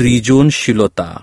সৃজনশীলতা।